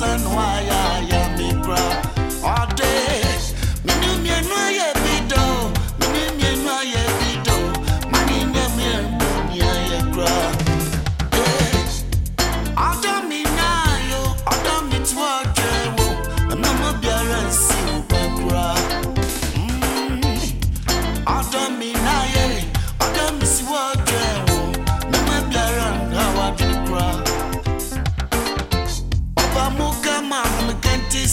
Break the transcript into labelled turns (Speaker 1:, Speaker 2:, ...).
Speaker 1: reason why I